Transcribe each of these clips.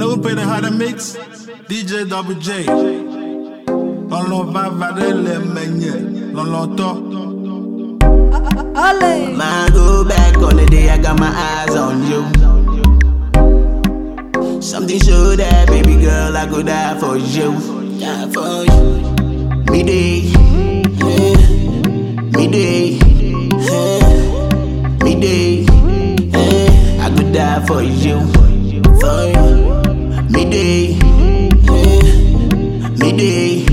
know who played the how to mix? DJ Double J. Lọ́lọ́ bá Varele Menye. Lọ́lọ́ tọ́. Man, go back on the day I got my eyes on you. Something show that, baby girl, I could die for you. Die for you. Me day, yeah. me day, yeah. me day. Yeah. I could die for you. Me day, yeah. me yeah.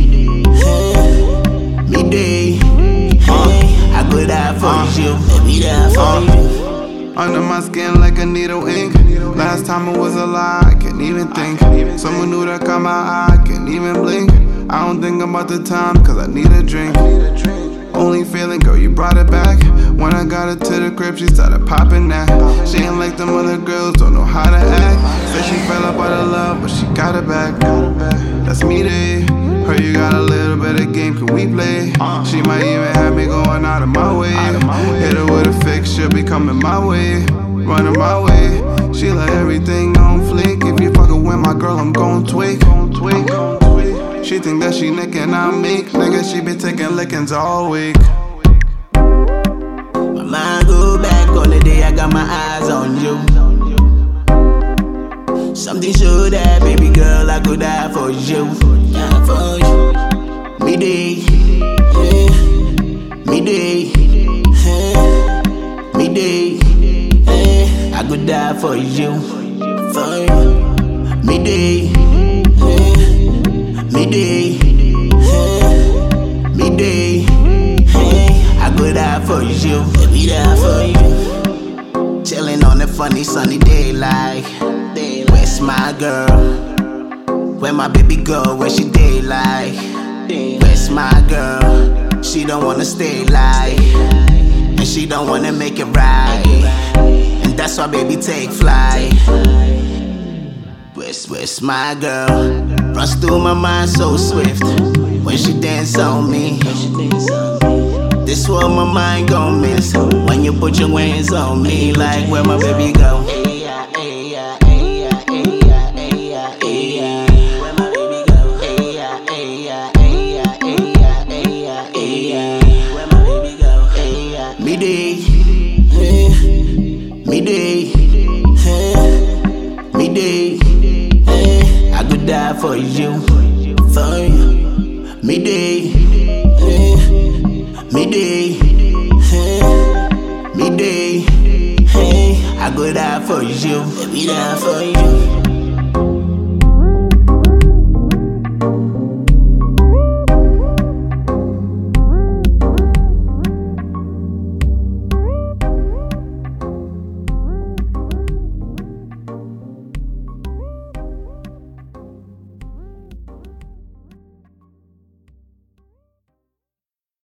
me. Yeah. I could die for you, baby, die for you. Under my skin like a needle ink. Last time it was a lie, I can't even think. Someone new that caught my eye, I can't even blink. I don't think about the time, cause I need a drink. Only feeling, girl, you brought it back. When I got her to the crib, she started popping that. She ain't like them other girls, don't know how to act. Said she fell up out of love, but she got it back. That's me, day. Heard you got a little bit of game, can we play? She might even have me going out of my way. Hit her with a fix, she'll be coming my way. Running my way. She like everything on flick. If you fucking with my girl, I'm gon' tweak. She think that she nickin' on me. Nigga, she be taking lickings all week. My mind go back on the day I got my eyes on you. Something show that, baby girl, I could die for you. Die for you. Me day, yeah. Me day. Me day. I could die for you. For you. Me day, for you. Baby, die for you. Chillin' on a funny sunny day like Where's my girl? Where my baby girl? Where she day like? Where's my girl? She don't wanna stay like And she don't wanna make it right And that's why baby take flight Where's, where's my girl? Runs through my mind so swift When she dance on me this what my mind gon' miss when you put your hands on me, like where my baby go. Where my baby go. Where my baby go. Me day, eh, me day, eh, me day. Eh, I could die for you, for you. Me day. Me day, me day, I go die for you, baby die for you.